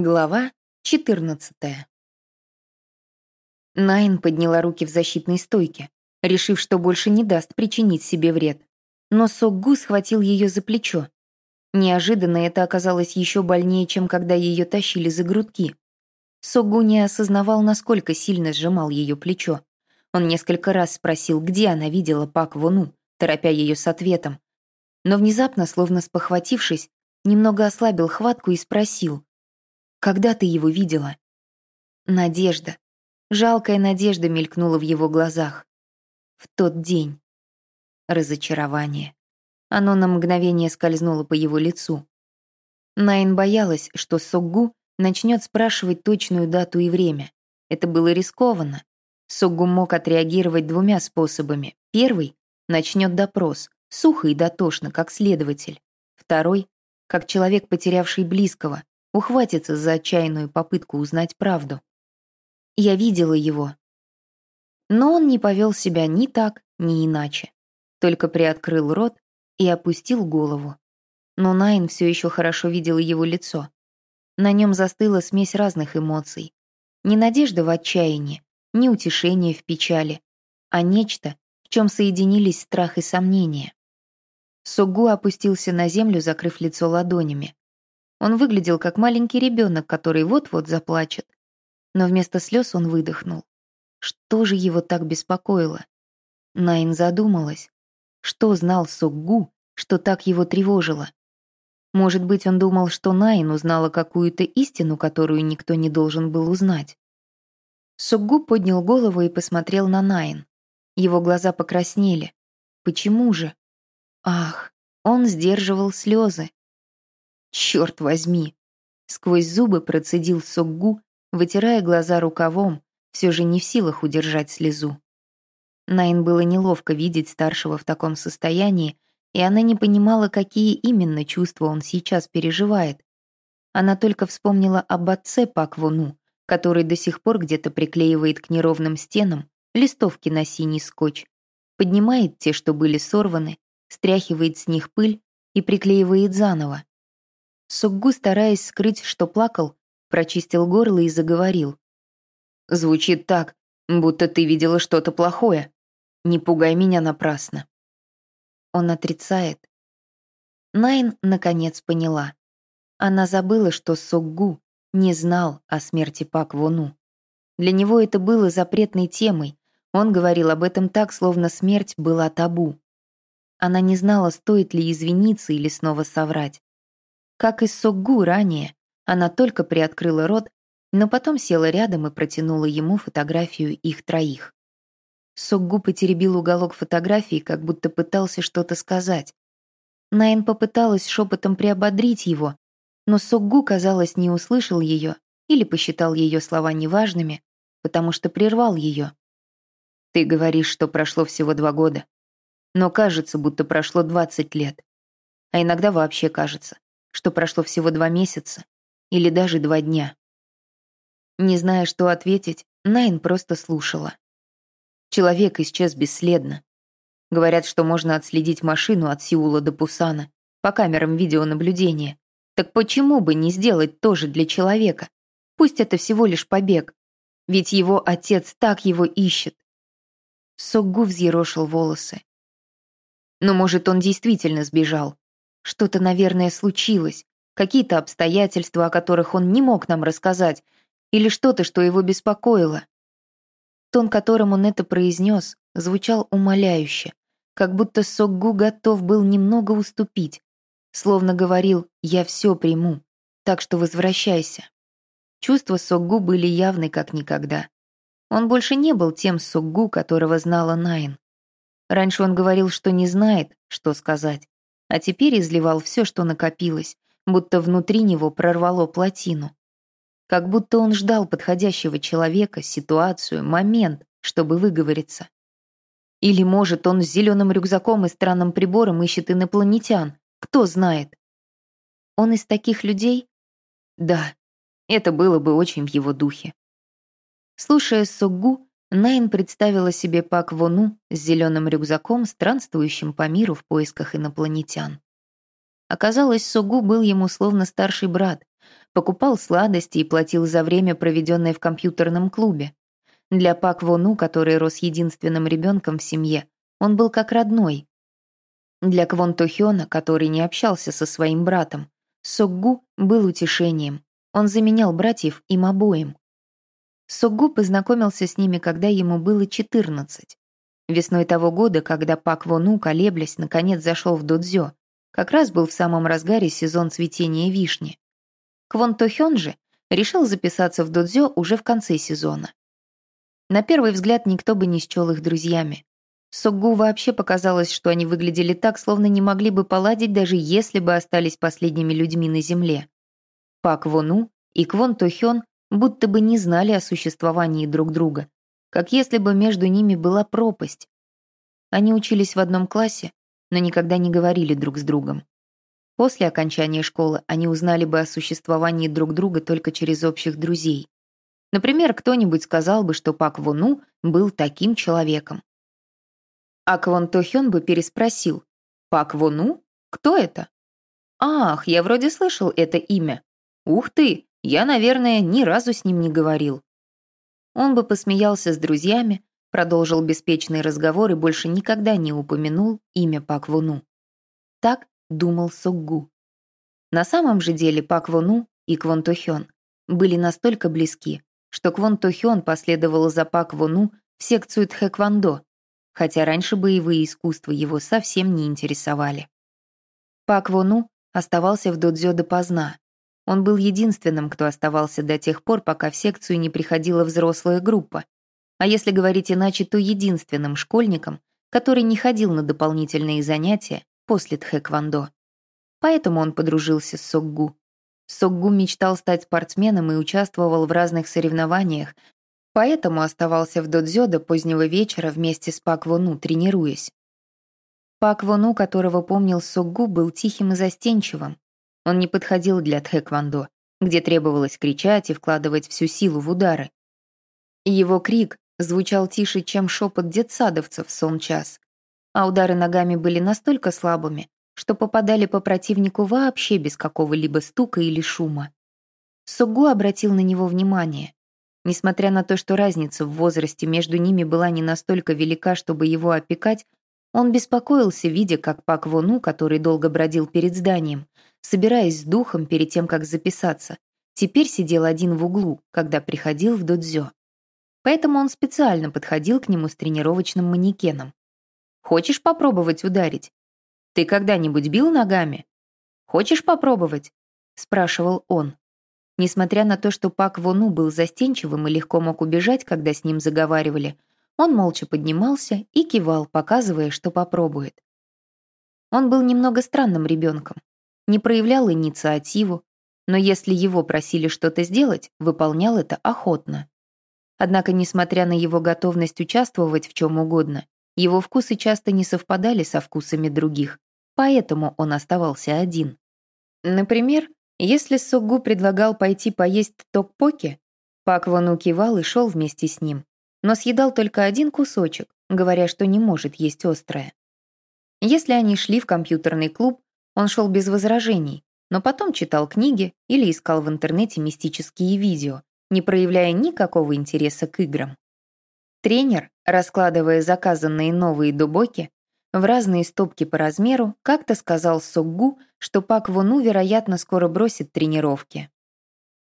Глава 14 Найн подняла руки в защитной стойке, решив, что больше не даст причинить себе вред. Но Сокгу схватил ее за плечо. Неожиданно это оказалось еще больнее, чем когда ее тащили за грудки. Сокгу не осознавал, насколько сильно сжимал ее плечо. Он несколько раз спросил, где она видела Пак Вону, торопя ее с ответом. Но внезапно, словно спохватившись, немного ослабил хватку и спросил — когда ты его видела?» Надежда. Жалкая надежда мелькнула в его глазах. В тот день. Разочарование. Оно на мгновение скользнуло по его лицу. Найн боялась, что Соггу начнет спрашивать точную дату и время. Это было рискованно. Соггу мог отреагировать двумя способами. Первый — начнет допрос, сухо и дотошно, как следователь. Второй — как человек, потерявший близкого, ухватится за отчаянную попытку узнать правду. Я видела его. Но он не повел себя ни так, ни иначе. Только приоткрыл рот и опустил голову. Но Найн все еще хорошо видела его лицо. На нем застыла смесь разных эмоций. Не надежда в отчаянии, не утешение в печали, а нечто, в чем соединились страх и сомнение. Согу опустился на землю, закрыв лицо ладонями. Он выглядел как маленький ребенок, который вот-вот заплачет. Но вместо слез он выдохнул. Что же его так беспокоило? Найн задумалась. Что знал Сокгу, что так его тревожило? Может быть, он думал, что Найн узнала какую-то истину, которую никто не должен был узнать. Сокгу поднял голову и посмотрел на Найн. Его глаза покраснели. Почему же? Ах, он сдерживал слезы. Черт возьми! Сквозь зубы процедил Сокгу, вытирая глаза рукавом, все же не в силах удержать слезу. Найн было неловко видеть старшего в таком состоянии, и она не понимала, какие именно чувства он сейчас переживает. Она только вспомнила об отце Пак Вону, который до сих пор где-то приклеивает к неровным стенам листовки на синий скотч, поднимает те, что были сорваны, стряхивает с них пыль и приклеивает заново. Суггу, стараясь скрыть, что плакал, прочистил горло и заговорил. «Звучит так, будто ты видела что-то плохое. Не пугай меня напрасно». Он отрицает. Найн, наконец, поняла. Она забыла, что Соггу не знал о смерти Пак Вону. Для него это было запретной темой. Он говорил об этом так, словно смерть была табу. Она не знала, стоит ли извиниться или снова соврать. Как и Соггу ранее, она только приоткрыла рот, но потом села рядом и протянула ему фотографию их троих. Соггу потеребил уголок фотографии, как будто пытался что-то сказать. Найн попыталась шепотом приободрить его, но Соггу, казалось, не услышал ее или посчитал ее слова неважными, потому что прервал ее. «Ты говоришь, что прошло всего два года, но кажется, будто прошло двадцать лет. А иногда вообще кажется, что прошло всего два месяца или даже два дня. Не зная, что ответить, Найн просто слушала. Человек исчез бесследно. Говорят, что можно отследить машину от Сеула до Пусана по камерам видеонаблюдения. Так почему бы не сделать тоже для человека? Пусть это всего лишь побег. Ведь его отец так его ищет. Соггу взъерошил волосы. Но, может, он действительно сбежал, что-то, наверное, случилось, какие-то обстоятельства, о которых он не мог нам рассказать, или что-то, что его беспокоило. Тон, которым он это произнес, звучал умоляюще, как будто Соггу готов был немного уступить, словно говорил «я все приму, так что возвращайся». Чувства Соггу были явны как никогда. Он больше не был тем Соггу, которого знала Найн. Раньше он говорил, что не знает, что сказать, а теперь изливал все, что накопилось, будто внутри него прорвало плотину. Как будто он ждал подходящего человека, ситуацию, момент, чтобы выговориться. Или, может, он с зеленым рюкзаком и странным прибором ищет инопланетян, кто знает. Он из таких людей? Да, это было бы очень в его духе. Слушая Соггу, Найн представила себе Пак Вону с зеленым рюкзаком, странствующим по миру в поисках инопланетян. Оказалось, Сугу был ему словно старший брат. покупал сладости и платил за время, проведенное в компьютерном клубе. Для Пак Вону, который рос единственным ребенком в семье, он был как родной. Для Квон Тохёна, который не общался со своим братом, Сокгу был утешением. Он заменял братьев им обоим. Сокгу познакомился с ними, когда ему было 14. Весной того года, когда Пак Вону, колеблясь, наконец зашел в додзё, как раз был в самом разгаре сезон цветения вишни. Квон Тохён же решил записаться в додзё уже в конце сезона. На первый взгляд никто бы не счел их друзьями. Соггу вообще показалось, что они выглядели так, словно не могли бы поладить, даже если бы остались последними людьми на земле. Пак Вону и Квон Тохён будто бы не знали о существовании друг друга, как если бы между ними была пропасть. Они учились в одном классе, но никогда не говорили друг с другом. После окончания школы они узнали бы о существовании друг друга только через общих друзей. Например, кто-нибудь сказал бы, что Пак Вону был таким человеком. А Квон Тохён бы переспросил. «Пак Вону? Кто это?» «Ах, я вроде слышал это имя. Ух ты, я, наверное, ни разу с ним не говорил». Он бы посмеялся с друзьями, продолжил беспечный разговор и больше никогда не упомянул имя Пак Вону. Так думал Сокгу. На самом же деле Пак Вону и Квон Тохён были настолько близки, что Квон Тохён последовал за Пак Вону в секцию Тхэквондо, хотя раньше боевые искусства его совсем не интересовали. Пак Вону оставался в додзё допоздна. Он был единственным, кто оставался до тех пор, пока в секцию не приходила взрослая группа. А если говорить иначе, то единственным школьником, который не ходил на дополнительные занятия после тхэквондо. Поэтому он подружился с Сокгу. Сокгу мечтал стать спортсменом и участвовал в разных соревнованиях, поэтому оставался в додзё до позднего вечера вместе с Пак Вону, тренируясь. Пак Вону, которого помнил Сокгу, был тихим и застенчивым. Он не подходил для тхэквондо, где требовалось кричать и вкладывать всю силу в удары. Его крик звучал тише, чем шепот детсадовцев в сон час, а удары ногами были настолько слабыми, что попадали по противнику вообще без какого-либо стука или шума. Сугу обратил на него внимание. Несмотря на то, что разница в возрасте между ними была не настолько велика, чтобы его опекать, он беспокоился, видя, как Пак Вону, который долго бродил перед зданием, собираясь с духом перед тем, как записаться, теперь сидел один в углу, когда приходил в додзё. Поэтому он специально подходил к нему с тренировочным манекеном. «Хочешь попробовать ударить? «Ты когда-нибудь бил ногами?» «Хочешь попробовать?» — спрашивал он. Несмотря на то, что Пак Вону был застенчивым и легко мог убежать, когда с ним заговаривали, он молча поднимался и кивал, показывая, что попробует. Он был немного странным ребенком, не проявлял инициативу, но если его просили что-то сделать, выполнял это охотно. Однако, несмотря на его готовность участвовать в чем угодно, его вкусы часто не совпадали со вкусами других, поэтому он оставался один. Например, если Согу предлагал пойти поесть токпоки, Пак Вону кивал и шел вместе с ним, но съедал только один кусочек, говоря, что не может есть острое. Если они шли в компьютерный клуб, он шел без возражений, но потом читал книги или искал в интернете мистические видео, не проявляя никакого интереса к играм. Тренер, раскладывая заказанные новые дубоки, в разные стопки по размеру, как-то сказал Соггу, что Пак Вону, вероятно, скоро бросит тренировки.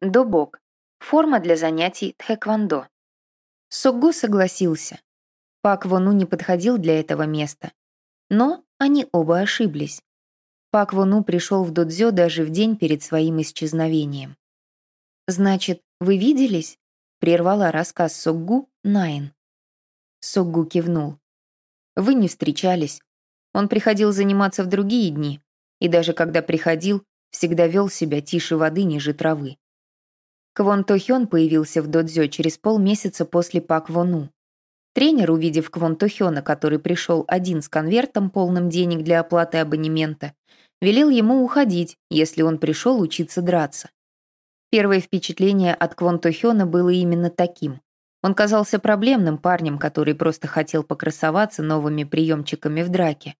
Добок. Форма для занятий тхэквондо. Соггу согласился. Пак Вону не подходил для этого места. Но они оба ошиблись. Пак Вону пришел в додзё даже в день перед своим исчезновением. «Значит, вы виделись?» — прервала рассказ Соггу Найн. Соггу кивнул. Вы не встречались. Он приходил заниматься в другие дни, и даже когда приходил, всегда вел себя тише воды ниже травы. Квон Тохён появился в додзё через полмесяца после Пак Вону. Тренер, увидев Квон Тохёна, который пришел один с конвертом, полным денег для оплаты абонемента, велел ему уходить, если он пришел учиться драться. Первое впечатление от Квон Тохёна было именно таким. Он казался проблемным парнем, который просто хотел покрасоваться новыми приемчиками в драке.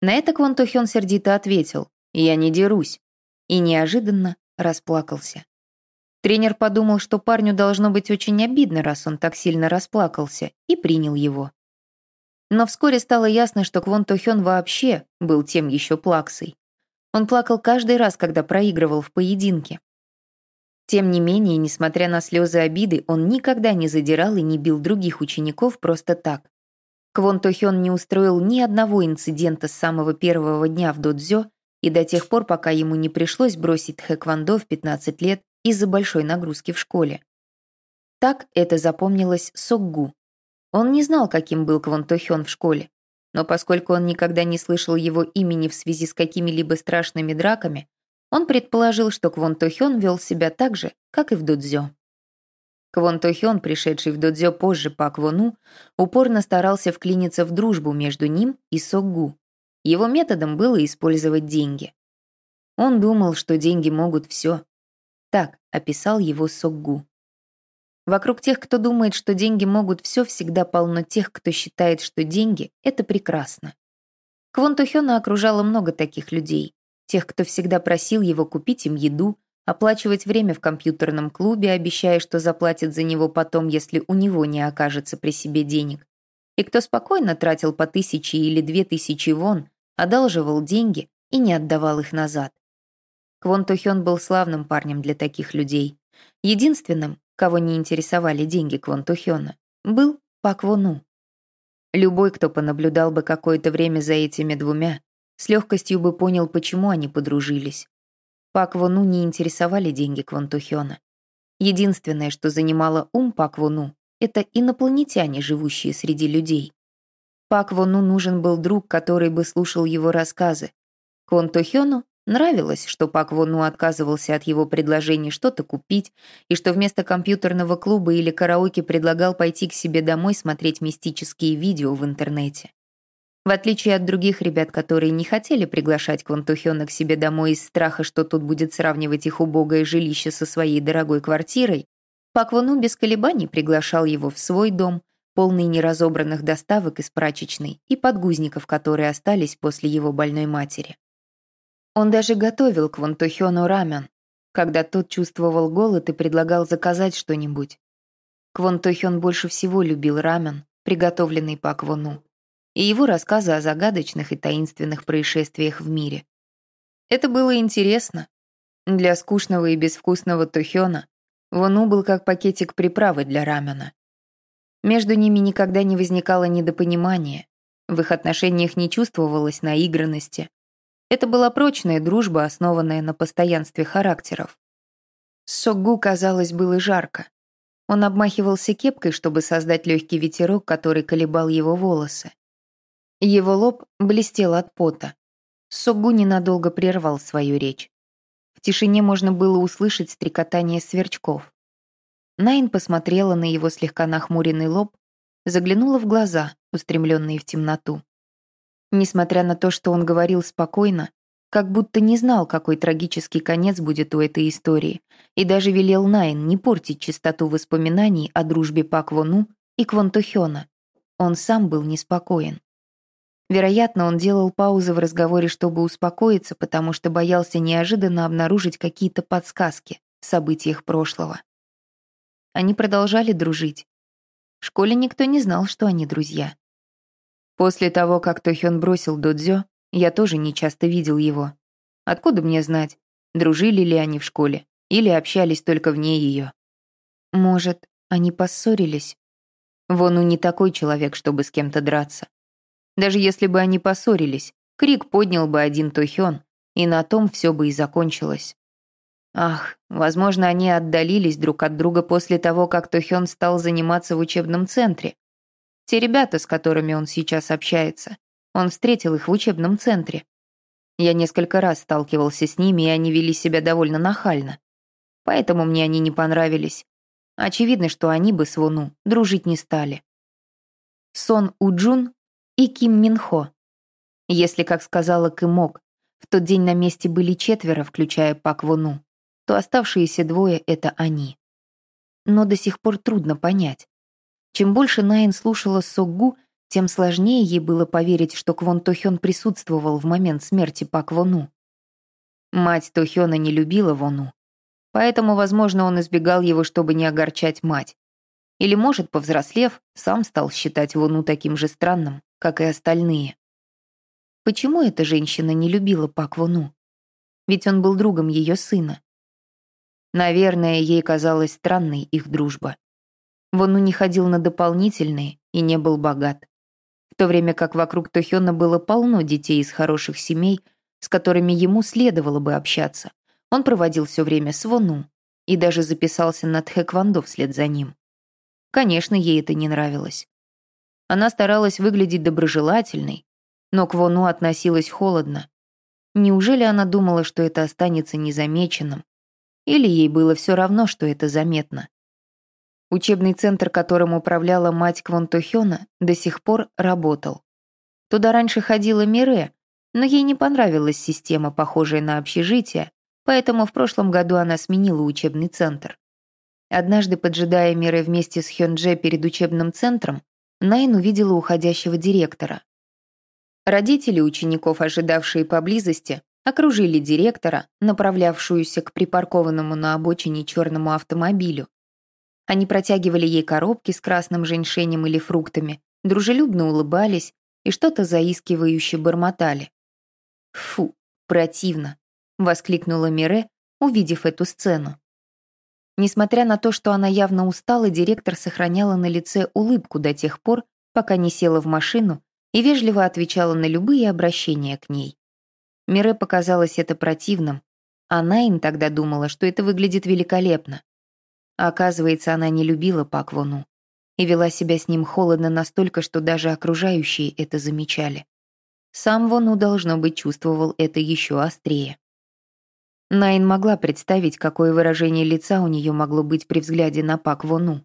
На это Квон Тохён сердито ответил «Я не дерусь». И неожиданно расплакался. Тренер подумал, что парню должно быть очень обидно, раз он так сильно расплакался, и принял его. Но вскоре стало ясно, что Квон Тохён вообще был тем еще плаксой. Он плакал каждый раз, когда проигрывал в поединке. Тем не менее, несмотря на слезы обиды, он никогда не задирал и не бил других учеников просто так. Квон Тохён не устроил ни одного инцидента с самого первого дня в додзё и до тех пор, пока ему не пришлось бросить тхэквондо в 15 лет из-за большой нагрузки в школе. Так это запомнилось Сокгу. Он не знал, каким был Квон Тохён в школе, но поскольку он никогда не слышал его имени в связи с какими-либо страшными драками, он предположил, что Квон Тохён вел себя так же, как и в додзё. Квон пришедший в додзё позже по Квону, упорно старался вклиниться в дружбу между ним и Сокгу. Его методом было использовать деньги. Он думал, что деньги могут все. Так описал его Сокгу. Вокруг тех, кто думает, что деньги могут все, всегда полно тех, кто считает, что деньги — это прекрасно. Квон Тохёна окружало много таких людей. Тех, кто всегда просил его купить им еду, оплачивать время в компьютерном клубе, обещая, что заплатит за него потом, если у него не окажется при себе денег. И кто спокойно тратил по тысяче или две тысячи вон, одалживал деньги и не отдавал их назад. Квон Тухён был славным парнем для таких людей. Единственным, кого не интересовали деньги Квон Тухёна, был Пак Вону. Любой, кто понаблюдал бы какое-то время за этими двумя, с легкостью бы понял, почему они подружились. Пак Вону не интересовали деньги Квантухёна. Единственное, что занимало ум Пак Вону, это инопланетяне, живущие среди людей. Пак Вону нужен был друг, который бы слушал его рассказы. Квантухёну нравилось, что Пак Вону отказывался от его предложений что-то купить, и что вместо компьютерного клуба или караоке предлагал пойти к себе домой смотреть мистические видео в интернете. В отличие от других ребят, которые не хотели приглашать Квантухёна к себе домой из страха, что тут будет сравнивать их убогое жилище со своей дорогой квартирой, Паквану без колебаний приглашал его в свой дом, полный неразобранных доставок из прачечной и подгузников, которые остались после его больной матери. Он даже готовил Квантухёну рамен, когда тот чувствовал голод и предлагал заказать что-нибудь. Квантухён больше всего любил рамен, приготовленный Паквану и его рассказы о загадочных и таинственных происшествиях в мире. Это было интересно. Для скучного и безвкусного Тухёна Вону был как пакетик приправы для рамена. Между ними никогда не возникало недопонимания, в их отношениях не чувствовалось наигранности. Это была прочная дружба, основанная на постоянстве характеров. Соггу, казалось, было жарко. Он обмахивался кепкой, чтобы создать легкий ветерок, который колебал его волосы. Его лоб блестел от пота. Согу ненадолго прервал свою речь. В тишине можно было услышать стрекотание сверчков. Найн посмотрела на его слегка нахмуренный лоб, заглянула в глаза, устремленные в темноту. Несмотря на то, что он говорил спокойно, как будто не знал, какой трагический конец будет у этой истории, и даже велел Найн не портить чистоту воспоминаний о дружбе Пак Вону и Квон Тухёна. Он сам был неспокоен. Вероятно, он делал паузы в разговоре, чтобы успокоиться, потому что боялся неожиданно обнаружить какие-то подсказки в событиях прошлого. Они продолжали дружить. В школе никто не знал, что они друзья. После того, как Тохён бросил додзё, я тоже не часто видел его. Откуда мне знать, дружили ли они в школе или общались только вне ее? Может, они поссорились? Вону не такой человек, чтобы с кем-то драться. Даже если бы они поссорились, крик поднял бы один Тохён, и на том все бы и закончилось. Ах, возможно, они отдалились друг от друга после того, как Тохён стал заниматься в учебном центре. Те ребята, с которыми он сейчас общается, он встретил их в учебном центре. Я несколько раз сталкивался с ними, и они вели себя довольно нахально. Поэтому мне они не понравились. Очевидно, что они бы с Вону дружить не стали. Сон Уджун и Ким Минхо. Если, как сказала Кымок, в тот день на месте были четверо, включая Пак Вону, то оставшиеся двое — это они. Но до сих пор трудно понять. Чем больше Найн слушала Соггу, тем сложнее ей было поверить, что Квон Тохён присутствовал в момент смерти Пак Вону. Мать Тохёна не любила Вону, поэтому, возможно, он избегал его, чтобы не огорчать мать. Или, может, повзрослев, сам стал считать Вону таким же странным, как и остальные. Почему эта женщина не любила Пак Вону? Ведь он был другом ее сына. Наверное, ей казалась странной их дружба. Вону не ходил на дополнительные и не был богат. В то время как вокруг Тохёна было полно детей из хороших семей, с которыми ему следовало бы общаться. Он проводил все время с Вону и даже записался на тхэквондо вслед за ним. Конечно, ей это не нравилось. Она старалась выглядеть доброжелательной, но к Вону относилась холодно. Неужели она думала, что это останется незамеченным? Или ей было все равно, что это заметно? Учебный центр, которым управляла мать Квон Тохёна, до сих пор работал. Туда раньше ходила Мире, но ей не понравилась система, похожая на общежитие, поэтому в прошлом году она сменила учебный центр. Однажды, поджидая Миры вместе с Хёндже перед учебным центром, Найн увидела уходящего директора. Родители учеников, ожидавшие поблизости, окружили директора, направлявшуюся к припаркованному на обочине черному автомобилю. Они протягивали ей коробки с красным женьшенем или фруктами, дружелюбно улыбались и что-то заискивающе бормотали. «Фу, противно!» — воскликнула Мире, увидев эту сцену. Несмотря на то, что она явно устала, директор сохраняла на лице улыбку до тех пор, пока не села в машину и вежливо отвечала на любые обращения к ней. Мире показалось это противным, а Найн тогда думала, что это выглядит великолепно. А оказывается, она не любила Пак Вону и вела себя с ним холодно настолько, что даже окружающие это замечали. Сам Вону, должно быть, чувствовал это еще острее. Найн могла представить, какое выражение лица у нее могло быть при взгляде на Пак Вону.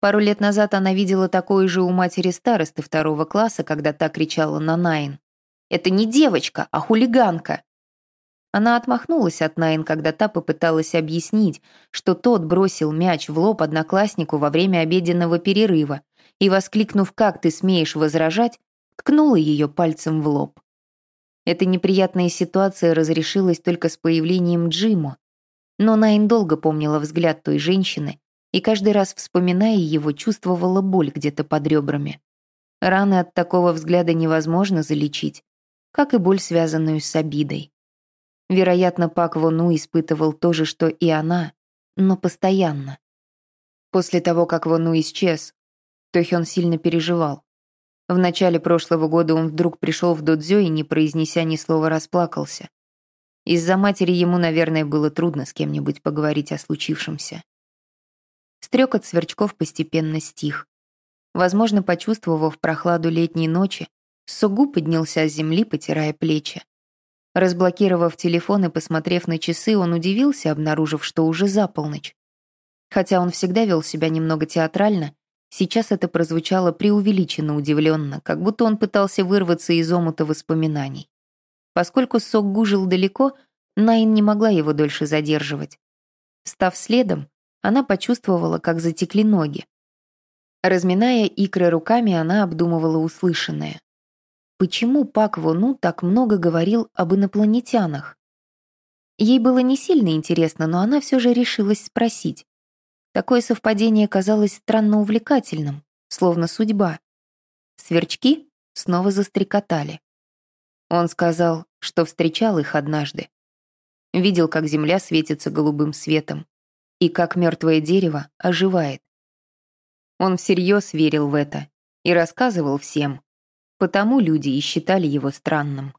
Пару лет назад она видела такое же у матери старосты второго класса, когда та кричала на Найн. «Это не девочка, а хулиганка!» Она отмахнулась от Найн, когда та попыталась объяснить, что тот бросил мяч в лоб однокласснику во время обеденного перерыва и, воскликнув «Как ты смеешь возражать?», ткнула ее пальцем в лоб. Эта неприятная ситуация разрешилась только с появлением Джима. Но Найн долго помнила взгляд той женщины и каждый раз, вспоминая его, чувствовала боль где-то под ребрами. Раны от такого взгляда невозможно залечить, как и боль, связанную с обидой. Вероятно, Пак Вону испытывал то же, что и она, но постоянно. После того, как Вону исчез, Тохён сильно переживал. В начале прошлого года он вдруг пришел в додзё и, не произнеся ни слова, расплакался. Из-за матери ему, наверное, было трудно с кем-нибудь поговорить о случившемся. Стрекот сверчков постепенно стих. Возможно, почувствовав прохладу летней ночи, Сугу поднялся с земли, потирая плечи. Разблокировав телефон и посмотрев на часы, он удивился, обнаружив, что уже за полночь. Хотя он всегда вел себя немного театрально, Сейчас это прозвучало преувеличенно удивленно, как будто он пытался вырваться из омута воспоминаний. Поскольку Сокгу жил далеко, Найн не могла его дольше задерживать. Став следом, она почувствовала, как затекли ноги. Разминая икры руками, она обдумывала услышанное. Почему Пак Вону так много говорил об инопланетянах? Ей было не сильно интересно, но она все же решилась спросить. Такое совпадение казалось странно увлекательным, словно судьба. Сверчки снова застрекотали. Он сказал, что встречал их однажды. Видел, как земля светится голубым светом и как мертвое дерево оживает. Он всерьез верил в это и рассказывал всем, потому люди и считали его странным.